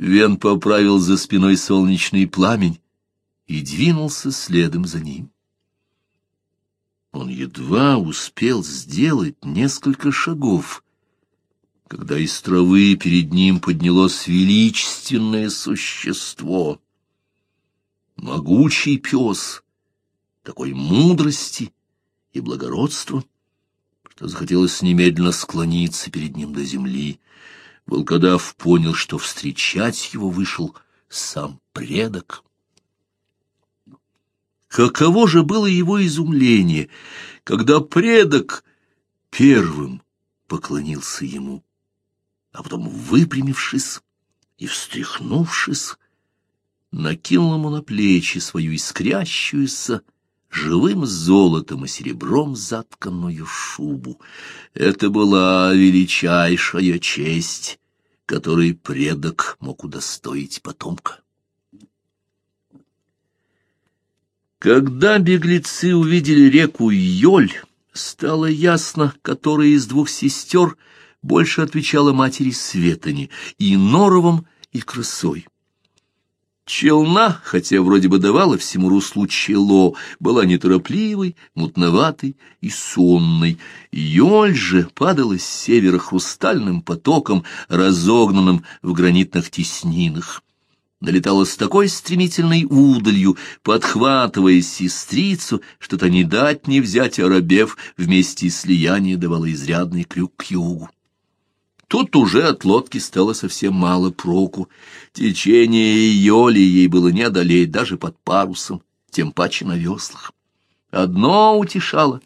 Вен поправил за спиной солнечный пламень и двинулся следом за ним. Он едва успел сделать несколько шагов, когда из травы перед ним поднялось величественное существо. Могучий пес, такой мудрости и благородства, что захотелось немедленно склониться перед ним до земли. Волкодав понял, что встречать его вышел сам предок. Каково же было его изумление, когда предок первым поклонился ему, а потом, выпрямившись и встряхнувшись, накинул ему на плечи свою искрящуюся живым золотом и серебром затканную шубу. Это была величайшая честь, которой предок мог удостоить потомка. Когда беглецы увидели реку Йоль, стало ясно, которая из двух сестер больше отвечала матери Светани, и Норовом, и Красой. Челна, хотя вроде бы давала всему руслу чело, была неторопливой, мутноватой и сонной. Йоль же падала с севера хрустальным потоком, разогнанным в гранитных теснинах налетала с такой стремительной удалью, подхватывая сестрицу, что-то не дать не взять оробев, вместе слияния давала изрядный крюк к югу. Тут уже от лодки стало совсем мало проку. Течение Йоли ей было не одолеть даже под парусом, тем паче на веслах. Одно утешало.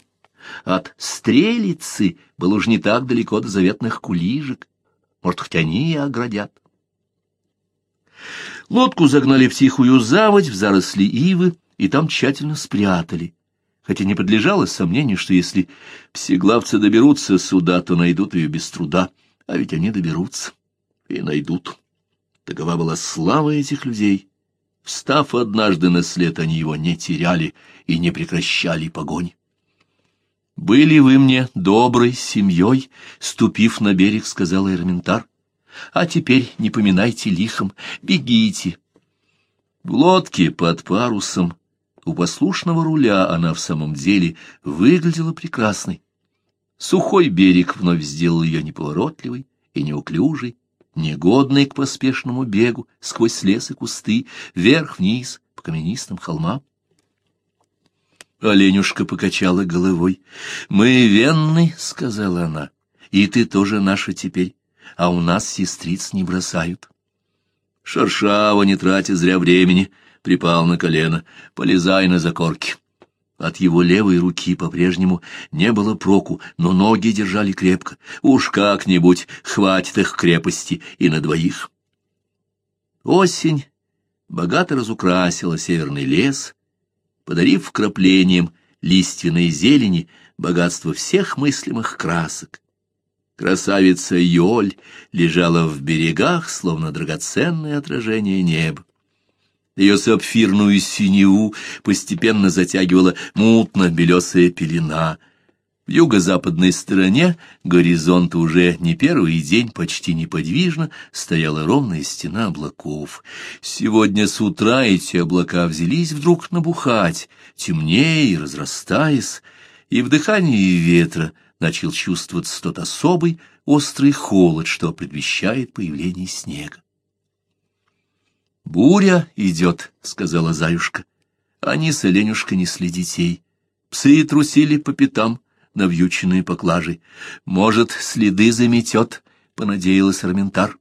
От стрелицы было уж не так далеко до заветных кулижек. Может, хоть они и оградят. Лодку загнали в тихую заводь, в заросли ивы, и там тщательно спрятали. Хотя не подлежало сомнению, что если псеглавцы доберутся сюда, то найдут ее без труда. А ведь они доберутся и найдут. Такова была слава этих людей. Встав однажды на след, они его не теряли и не прекращали погонь. «Были вы мне доброй семьей», — ступив на берег, сказал Эрментар. А теперь не поминайте лихом, бегите. В лодке под парусом у послушного руля она в самом деле выглядела прекрасной. Сухой берег вновь сделал ее неповоротливой и неуклюжей, негодной к поспешному бегу сквозь лес и кусты, вверх-вниз по каменистым холмам. Оленюшка покачала головой. «Мы венны», — сказала она, — «и ты тоже наша теперь а у нас сестриц не бросают. Шаршава, не тратя зря времени, припал на колено, полезай на закорки. От его левой руки по-прежнему не было проку, но ноги держали крепко. Уж как-нибудь хватит их крепости и на двоих. Осень богато разукрасила северный лес, подарив вкраплением лиственной зелени богатство всех мыслимых красок. Красавица Йоль лежала в берегах, словно драгоценное отражение неба. Ее сапфирную синеву постепенно затягивала мутно-белесая пелена. В юго-западной стороне горизонта уже не первый день почти неподвижно стояла ровная стена облаков. Сегодня с утра эти облака взялись вдруг набухать, темнее и разрастаясь, и в дыхании ветра — начал чувствоваться тот особый острый холод, что предвещает появление снега. «Буря идет», — сказала Заюшка. Они с Оленюшкой несли детей. Псы трусили по пятам, навьюченные поклажей. «Может, следы заметет», — понадеялась Арментар.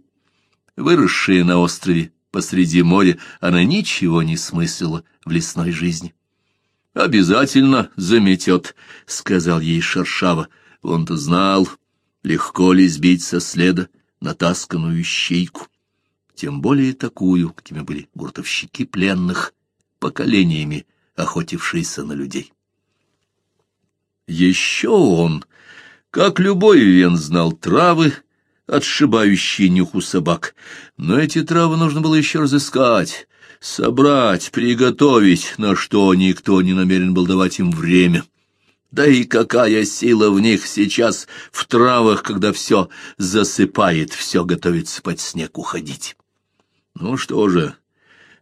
Выросшая на острове посреди моря, она ничего не смыслила в лесной жизни. «Обязательно заметет», — сказал ей Шершава. Он-то знал, легко ли сбить со следа натасканную щейку, тем более такую, какими были гуртовщики пленных, поколениями охотившиеся на людей. Еще он, как любой вен, знал травы, отшибающие нюху собак, но эти травы нужно было еще разыскать, собрать, приготовить, на что никто не намерен был давать им время. Да и какая сила в них сейчас, в травах, когда все засыпает, все готовится под снег уходить. Ну что же,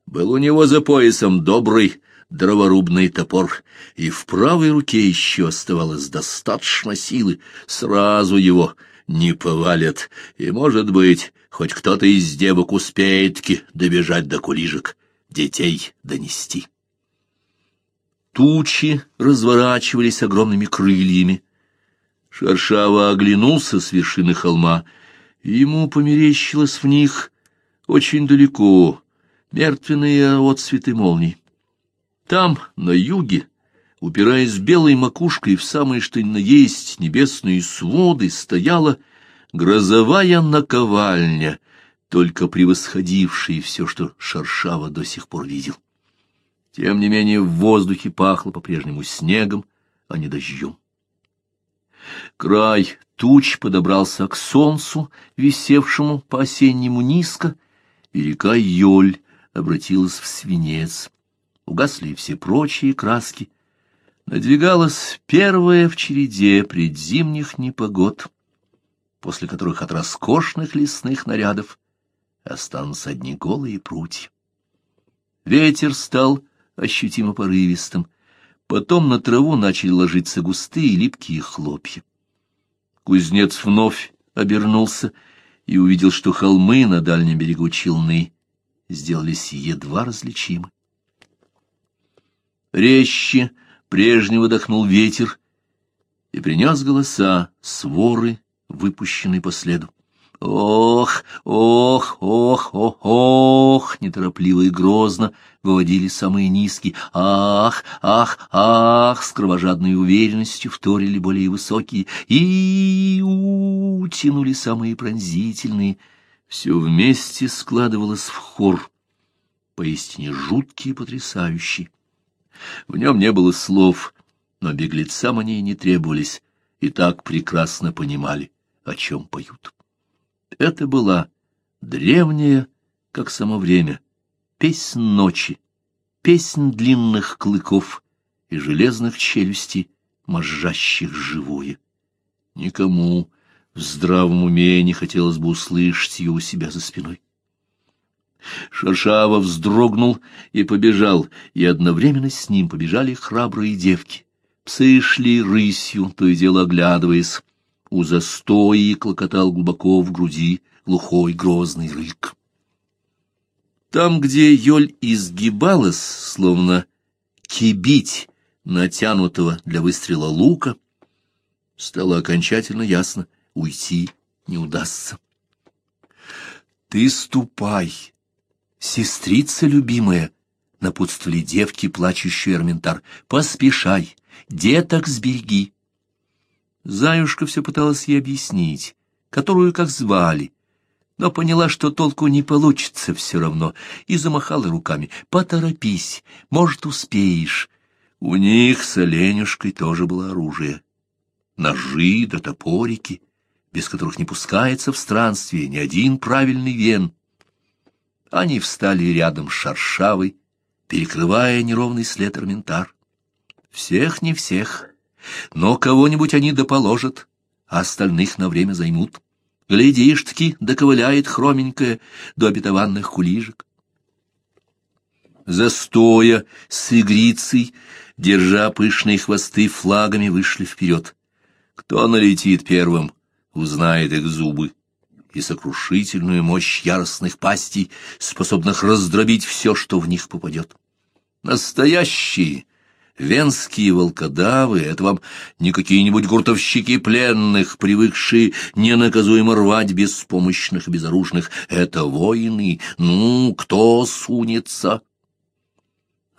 был у него за поясом добрый дроворубный топор, и в правой руке еще оставалось достаточно силы, сразу его не повалят, и, может быть, хоть кто-то из девок успеет-таки добежать до кулижек, детей донести. Тучи разворачивались огромными крыльями. Шершава оглянулся с вершины холма, и ему померещилось в них очень далеко мертвенные отцветы молний. Там, на юге, упираясь белой макушкой в самые что ни на есть небесные своды, стояла грозовая наковальня, только превосходившая все, что Шершава до сих пор видел. Тем не менее в воздухе пахло по-прежнему снегом, а не дождем. Край туч подобрался к солнцу, висевшему по-осеннему низко, река Йоль обратилась в свинец. Угасли все прочие краски. Надвигалась первая в череде предзимних непогод, после которых от роскошных лесных нарядов останутся одни голые прутья. Ветер стал ощутимо порывистым. Потом на траву начали ложиться густые липкие хлопья. Кузнец вновь обернулся и увидел, что холмы на дальнем берегу Челны сделались едва различимы. Резче прежнего дохнул ветер и принес голоса, своры, выпущенные по следу. Ох, ох, ох, ох, ох, неторопливо и грозно выводили самые низкие. Ах, ах, ах, с кровожадной уверенностью вторили более высокие. И у тянули самые пронзительные. Все вместе складывалось в хор, поистине жуткий и потрясающий. В нем не было слов, но беглецам они и не требовались, и так прекрасно понимали, о чем поют. Это была древняя, как само время, песнь ночи, песнь длинных клыков и железных челюстей, мозжащих живое. Никому в здравом уме не хотелось бы услышать ее у себя за спиной. Шершава вздрогнул и побежал, и одновременно с ним побежали храбрые девки. Псы шли рысью, то и дело оглядываясь у застои клокотал глубоко в груди глухой грозный рык. Там, где Йоль изгибалась, словно кибить натянутого для выстрела лука, стало окончательно ясно — уйти не удастся. «Ты ступай, сестрица любимая!» — напутствовали девки, плачущие Эрментар. «Поспешай, деток сбереги!» Заюшка все пыталась ей объяснить, которую как звали, но поняла, что толку не получится все равно, и замахала руками. «Поторопись, может, успеешь». У них с оленюшкой тоже было оружие. Ножи да топорики, без которых не пускается в странствие ни один правильный вен. Они встали рядом с шаршавой, перекрывая неровный след Арментар. Всех не всех, но кого-нибудь они доположат, а остальных на время займут. Глядишь-таки, доковыляет хроменькая до обетованных кулижек. Застоя с игрицей, держа пышные хвосты флагами, вышли вперед. Кто налетит первым, узнает их зубы и сокрушительную мощь яростных пастей, способных раздробить все, что в них попадет. Настоящие, Венские волкодавы — это вам не какие-нибудь гуртовщики пленных, привыкшие ненаказуемо рвать беспомощных и безоружных. Это воины. Ну, кто сунется?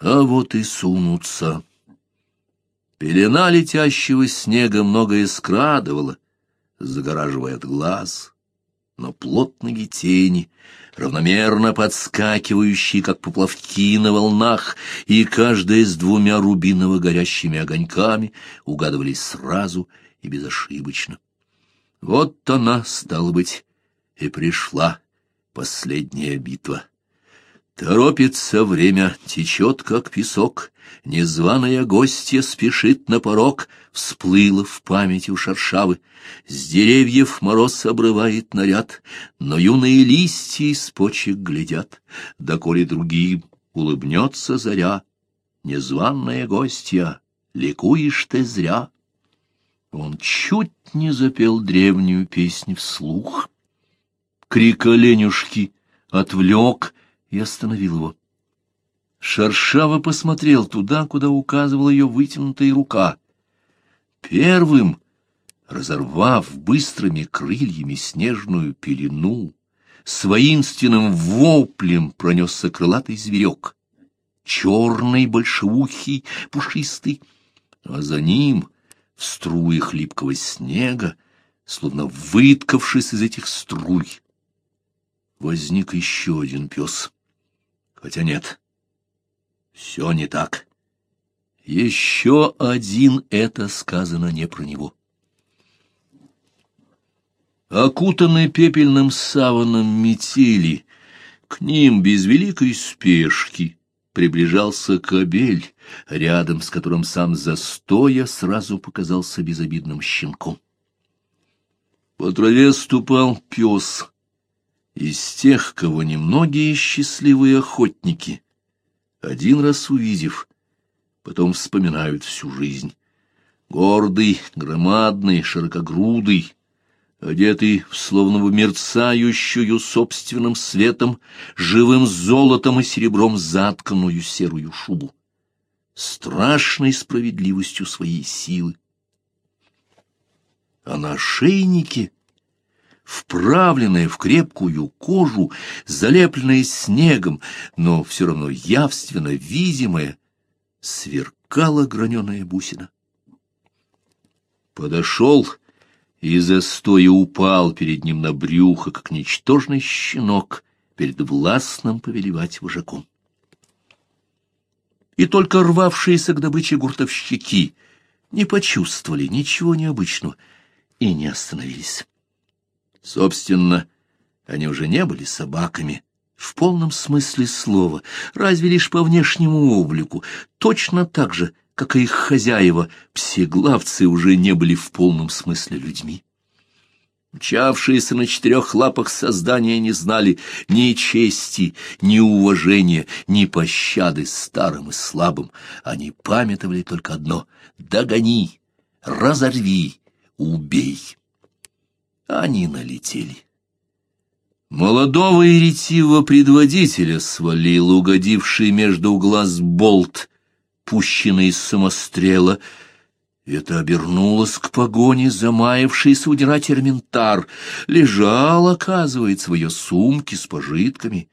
А вот и сунутся. Пелена летящего снега многое скрадывала, загораживая от глаз, но плотные тени — равномерно подскакивающие, как поплавки на волнах, и каждая с двумя рубиново горящими огоньками угадывались сразу и безошибочно. Вот она, стала быть, и пришла последняя битва. Торопится время, течет, как песок, Незваная гостья спешит на порог, Всплыла в памяти у шаршавы. С деревьев мороз обрывает наряд, Но юные листья из почек глядят, Доколе другим улыбнется заря. Незваная гостья, ликуешь ты зря. Он чуть не запел древнюю песню вслух. Крик оленюшки отвлек и остановил его. Шаршава посмотрел туда, куда указывала ее вытянутая рука. Первым, разорвав быстрыми крыльями снежную пелену, с воинственным воплем пронесся крылатый зверек, черный, большеухий, пушистый, а за ним, в струях липкого снега, словно выткавшись из этих струй, возник еще один пес. Хотя нет, все не так. Еще один это сказано не про него. Окутанный пепельным саваном метели, к ним без великой спешки приближался кобель, рядом с которым сам застоя сразу показался безобидным щенком. По траве ступал пес, из тех, кого немногие счастливые охотники, один раз увидев, потом вспоминают всю жизнь. Гордый, громадный, широкогрудый, одетый в словно бы мерцающую собственным светом, живым золотом и серебром затканную серую шубу, страшной справедливостью своей силы. А на шейнике вправленная в крепкую кожу, залепленная снегом, но все равно явственно видимая, сверкала граненая бусина. Подошел и застоя упал перед ним на брюхо, как ничтожный щенок перед властным повелевать вожаком. И только рвавшиеся к добыче гуртовщики не почувствовали ничего необычного и не остановились. Собственно, они уже не были собаками в полном смысле слова, разве лишь по внешнему облику, точно так же, как и их хозяева, псеглавцы уже не были в полном смысле людьми. Мчавшиеся на четырех лапах создания не знали ни чести, ни уважения, ни пощады старым и слабым. Они памятовали только одно — догони, разорви, убей они налетели. Молодого и ретивого предводителя свалил угодивший между глаз болт, пущенный из самострела. Это обернулось к погоне, замаявшийся удирать Эрментар. Лежал, оказывается, в ее сумке с пожитками.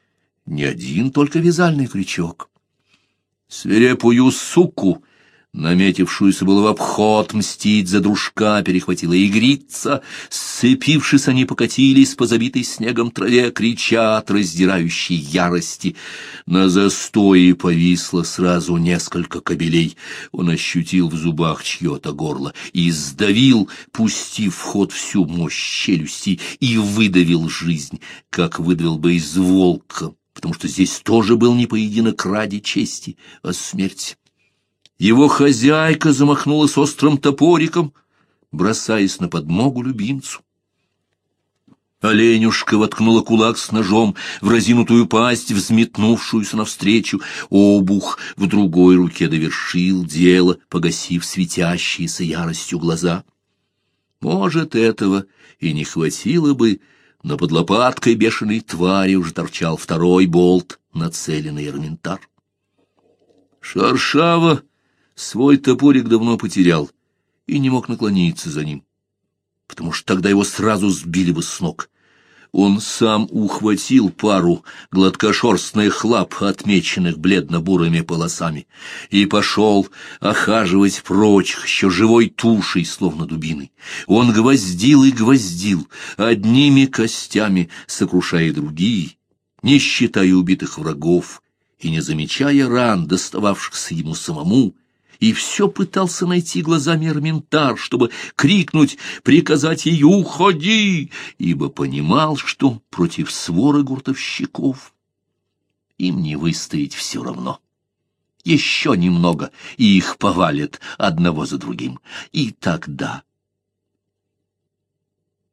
Не один только вязальный крючок. Свирепую суку Наметившуюся было в обход мстить за дружка перехватила игрица. Сцепившись, они покатились по забитой снегом траве, крича от раздирающей ярости. На застое повисло сразу несколько кобелей. Он ощутил в зубах чье-то горло и сдавил, пустив в ход всю мощь челюсти, и выдавил жизнь, как выдавил бы из волка, потому что здесь тоже был не поединок ради чести, а смерть. Его хозяйка замахнулась острым топориком, бросаясь на подмогу любимцу. Оленюшка воткнула кулак с ножом в разинутую пасть, взметнувшуюся навстречу. Обух в другой руке довершил дело, погасив светящиеся яростью глаза. Может, этого и не хватило бы, но под лопаткой бешеной твари уже торчал второй болт, нацеленный Эрминтар. Шаршава Свой топорик давно потерял и не мог наклониться за ним, потому что тогда его сразу сбили бы с ног. Он сам ухватил пару гладкошерстных лап, отмеченных бледно-бурыми полосами, и пошел охаживать прочих еще живой тушей, словно дубиной. Он гвоздил и гвоздил, одними костями сокрушая другие, не считая убитых врагов и не замечая ран, достававшихся ему самому, и все пытался найти глазами Эрминтар, чтобы крикнуть, приказать ей «Уходи!», ибо понимал, что против свора гуртовщиков им не выстоять все равно. Еще немного, и их повалят одного за другим. И тогда...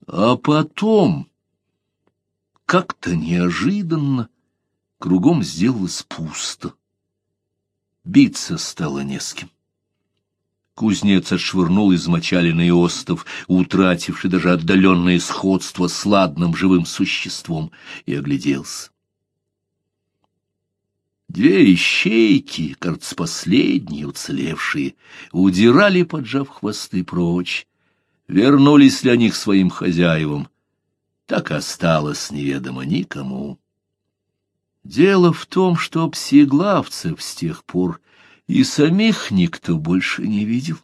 А потом, как-то неожиданно, кругом сделалось пусто. Биться стало не с кем. Кузнец отшвырнул измочаленный остов, утративший даже отдаленное сходство с ладным живым существом, и огляделся. Две ищейки, кажется, последние уцелевшие, удирали, поджав хвосты прочь. Вернулись ли они к своим хозяевам? Так осталось неведомо никому. Дело в том, что псиглавцев с тех пор и самих никто больше не видел.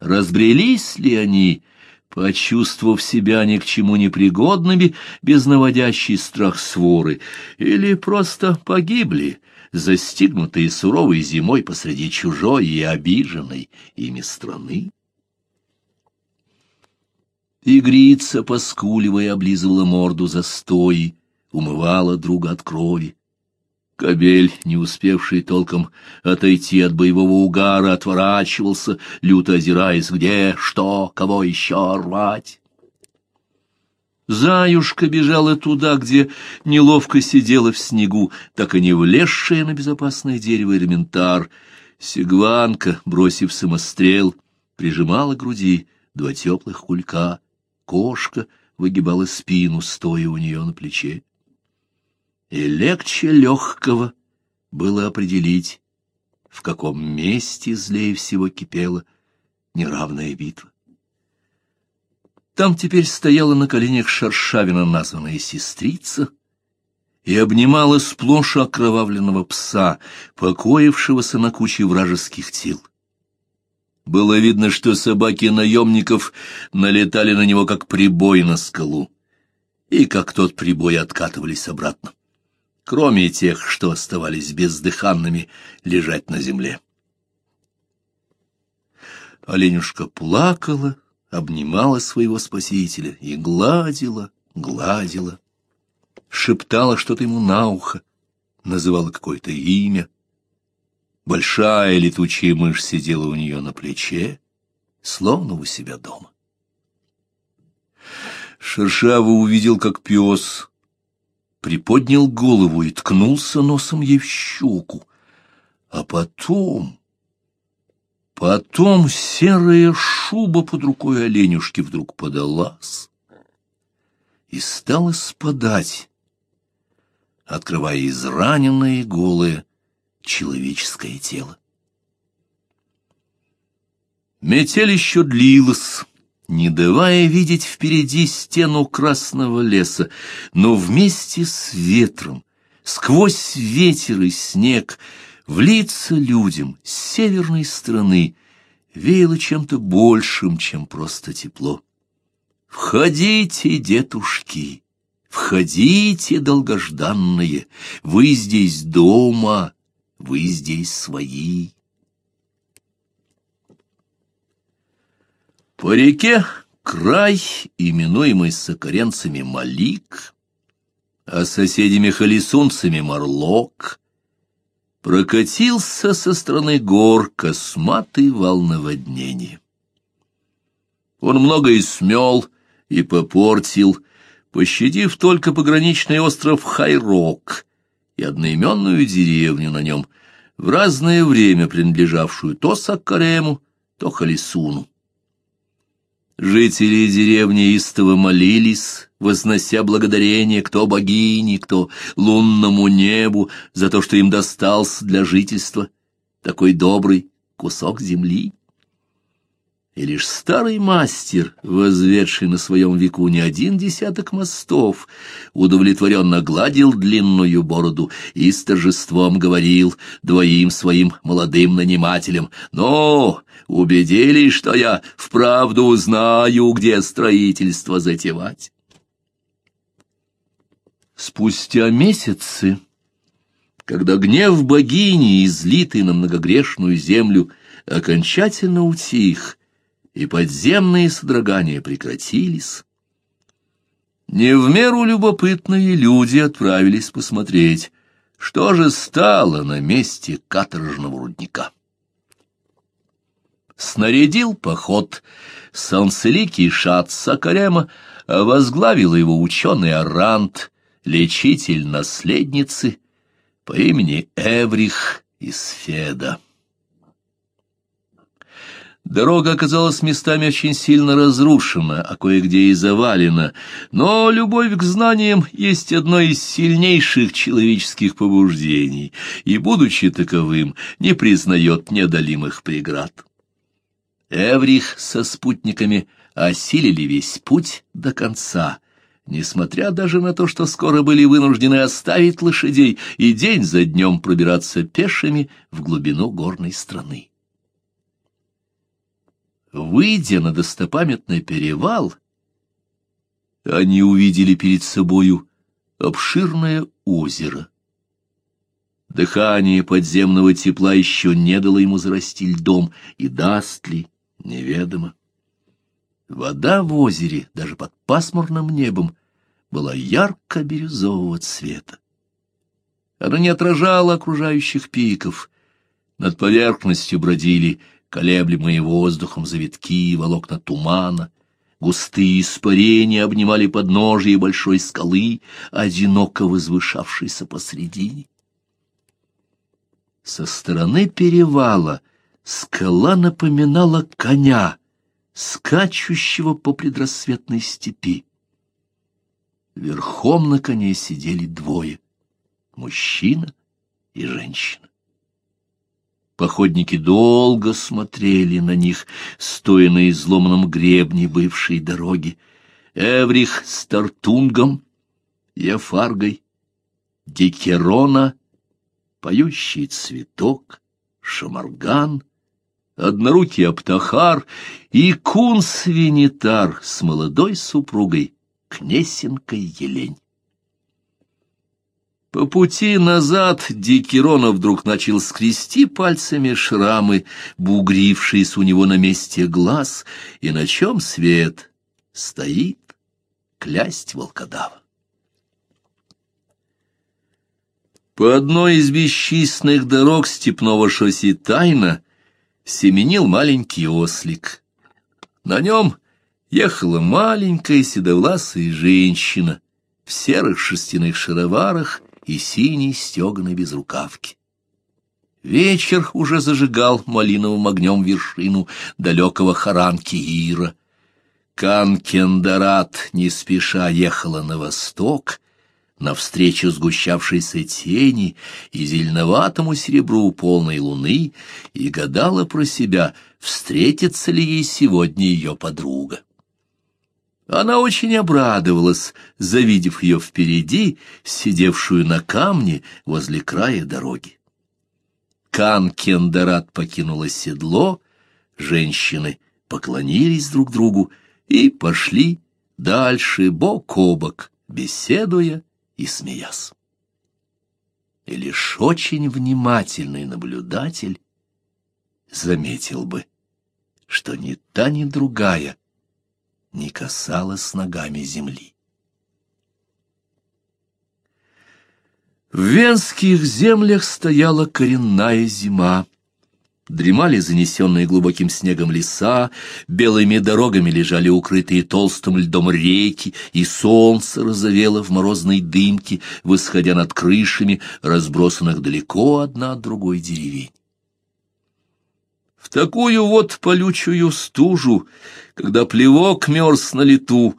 Разбрелись ли они, почувствовав себя ни к чему непригодными, без наводящей страх своры, или просто погибли, застигнутые суровой зимой посреди чужой и обиженной ими страны? Игрица, поскуливая, облизывала морду за стои, умывала друга от крови. Кобель, не успевший толком отойти от боевого угара, отворачивался, люто озираясь, где, что, кого еще рвать. Заюшка бежала туда, где неловко сидела в снегу, так и не влезшая на безопасное дерево элементар. Сигванка, бросив самострел, прижимала к груди два теплых кулька. Кошка выгибала спину, стоя у нее на плече и легче легкого было определить, в каком месте злее всего кипела неравная битва. Там теперь стояла на коленях шершавина названная сестрица и обнимала сплошь окровавленного пса, покоившегося на куче вражеских тел. Было видно, что собаки наемников налетали на него, как прибой на скалу, и как тот прибой откатывались обратно кроме тех, что оставались бездыханными лежать на земле. Оленюшка плакала, обнимала своего спасителя и гладила, гладила, шептала что-то ему на ухо, называла какое-то имя. Большая летучая мышь сидела у нее на плече, словно у себя дома. Шершава увидел, как пес приподнял голову и ткнулся носом ей в щеку. А потом... Потом серая шуба под рукой оленюшки вдруг подалась и стала спадать, открывая израненное и голое человеческое тело. Метель еще длилась, не давая видеть впереди стену красного леса, но вместе с ветром, сквозь ветер и снег, влиться людям с северной стороны веяло чем-то большим, чем просто тепло. «Входите, детушки, входите, долгожданные, вы здесь дома, вы здесь свои». По реке край, именуемый сокоренцами Малик, а соседями халисунцами Марлок, прокатился со стороны гор косматый вал наводнения. Он многое смел и попортил, пощадив только пограничный остров Хайрок и одноименную деревню на нем, в разное время принадлежавшую то Саккарему, то Халисуну. Жители деревни истово молились, вознося благодарение кто богине, кто лунному небу за то, что им достался для жительства такой добрый кусок земли. И лишь старый мастер, возведший на своем веку не один десяток мостов, удовлетворенно гладил длинную бороду и с торжеством говорил двоим своим молодым нанимателям, «Ну, убедились, что я вправду знаю, где строительство затевать». Спустя месяцы, когда гнев богини, излитый на многогрешную землю, окончательно утих, и подземные содрогания прекратились. Не в меру любопытные люди отправились посмотреть, Что же стало на месте каторжного рудника? Снарядил поход солнцеликий шат Сакарема, а возглавил его ученый Арант, лечитель наследницы по имени Эврих из Феда. Дорога оказалась местами очень сильно разрушена, а кое-где и завалена, но любовь к знаниям есть одно из сильнейших человеческих побуждений, и, будучи таковым, не признает неодолимых преград. Эврих со спутниками осилили весь путь до конца, несмотря даже на то, что скоро были вынуждены оставить лошадей и день за днем пробираться пешими в глубину горной страны. Выйдя на достопамятный перевал, они увидели перед собою обширное озеро. Дыхание подземного тепла еще не дало ему зарасти льдом, и даст ли, неведомо. Вода в озере, даже под пасмурным небом, была ярко-бирюзового цвета. Она не отражала окружающих пиков. Над поверхностью бродили колеблемые воздухом завитки и волокна тумана, густые испарения обнимали подножие большой скалы, одиноко возвышавшейся посредине. Со стороны перевала скала напоминала коня, скачущего по предрассветной степи. Верхом на коне сидели двое — мужчина и женщина. Походники долго смотрели на них, стоя на изломанном гребне бывшей дороги. Эврих с Тартунгом, Ефаргой, Дикерона, поющий цветок, Шамарган, однорукий Аптахар и кун-свинитар с молодой супругой, Кнесенкой Елень. По пути назад Дикерона вдруг начал скрести пальцами шрамы, бугрившиеся у него на месте глаз, и на чем свет стоит клясть волкодава. По одной из бесчисленных дорог степного шоссе тайно семенил маленький ослик. На нем ехала маленькая седовласая женщина в серых шерстяных шароварах и синей стеганой безрукавки. Вечер уже зажигал малиновым огнем вершину далекого Харанки Ира. Канкендарат не спеша ехала на восток, навстречу сгущавшейся тени и зеленоватому серебру полной луны, и гадала про себя, встретится ли ей сегодня ее подруга. Она очень обрадовалась, завидев ее впереди, сидевшую на камне возле края дороги. Кан Кендерат покинула седло, женщины поклонились друг другу и пошли дальше бок о бок, беседуя и смеясь. И лишь очень внимательный наблюдатель заметил бы, что ни та, ни другая — не касалась ногами земли. В венских землях стояла коренная зима. Дремали занесенные глубоким снегом леса, белыми дорогами лежали укрытые толстым льдом реки, и солнце разовело в морозной дымке, восходя над крышами, разбросанных далеко одна от другой деревень. В такую вот полючую стужу, когда плевок мерз на лету,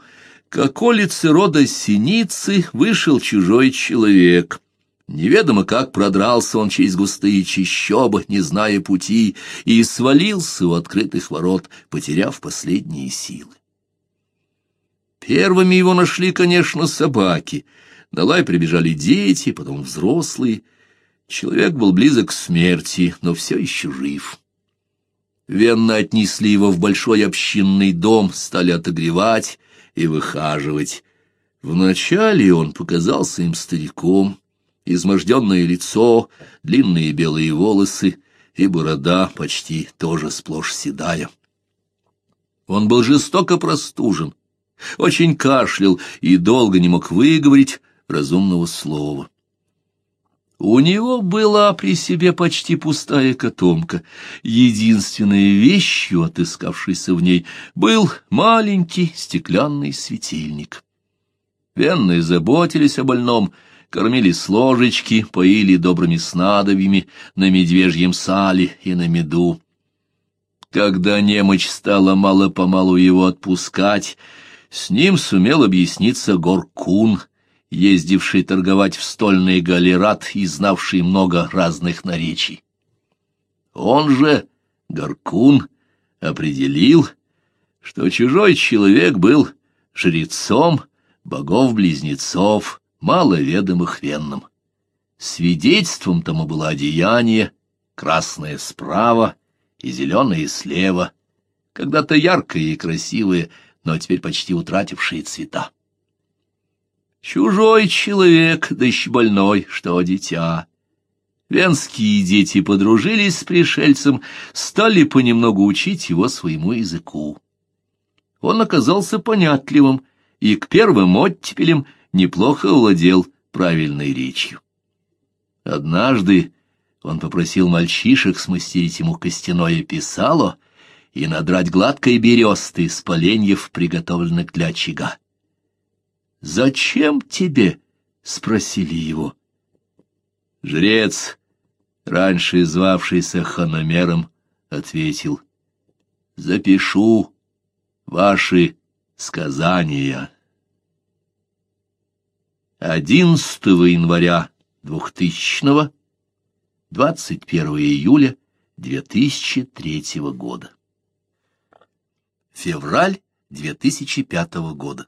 к околице рода синицы вышел чужой человек. Неведомо как продрался он через густые чащобы, не зная пути, и свалился у открытых ворот, потеряв последние силы. Первыми его нашли, конечно, собаки. На лай прибежали дети, потом взрослые. Человек был близок к смерти, но все еще жив. Венно отнесли его в большой общинный дом, стали отогревать и выхаживать. Вначале он показался им стариком, изможденное лицо, длинные белые волосы и борода почти тоже сплошь седая. Он был жестоко простужен, очень кашлял и долго не мог выговорить разумного слова. У него была при себе почти пустая котомка. Единственной вещью, отыскавшейся в ней, был маленький стеклянный светильник. Венные заботились о больном, кормили с ложечки, поили добрыми снадобьями на медвежьем сале и на меду. Когда немочь стала мало-помалу его отпускать, с ним сумел объясниться Горкун — ездивший торговать в стольный галерат и знавший много разных наречий. Он же, Горкун, определил, что чужой человек был жрецом богов-близнецов, маловедомых венным. Свидетельством тому было одеяние, красное справа и зеленое слева, когда-то яркое и красивое, но теперь почти утратившие цвета. Чужой человек, да еще больной, что дитя. Венские дети подружились с пришельцем, стали понемногу учить его своему языку. Он оказался понятливым и к первым оттепелям неплохо владел правильной речью. Однажды он попросил мальчишек смастерить ему костяное писало и надрать гладкой бересты с поленьев, приготовленных для очага. «Зачем тебе?» — спросили его. Жрец, раньше звавшийся хономером, ответил, «Запишу ваши сказания». 11 января 2000 21 июля 2003 года. Февраль 2005 года.